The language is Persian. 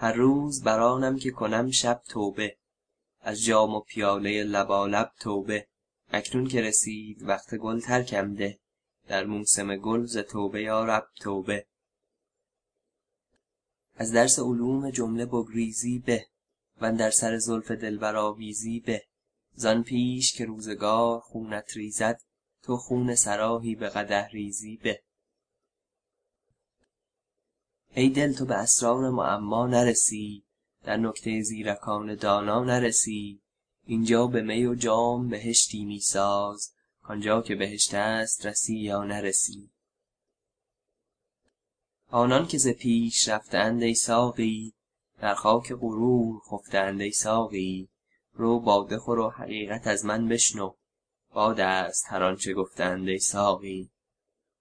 هر روز برانم که کنم شب توبه از جام و پیاله لبالب توبه. اکنون که رسید وقت گل ترکم ده در موسم گل ز توبه یا رب توبه. از درس علوم جمله بگریزی به در سر زلف دلبر آویزی به. زان پیش که روزگار خونت ریزد تو خون صراحی به قدح ریزی به. ای دل تو به اسرار معما نرسی در نکته زیرکان دانا نرسی. اینجا به می و جام بهشتی می ساز کآنجا که بهشت است رسی یا نرسی. آنان که ز پیش رفته ای ساقی در خاک غرور خفته ای ساقی. رو باده خور و حقیقت از من بشنو باد است هر آنچه گفته اند ای ساقی.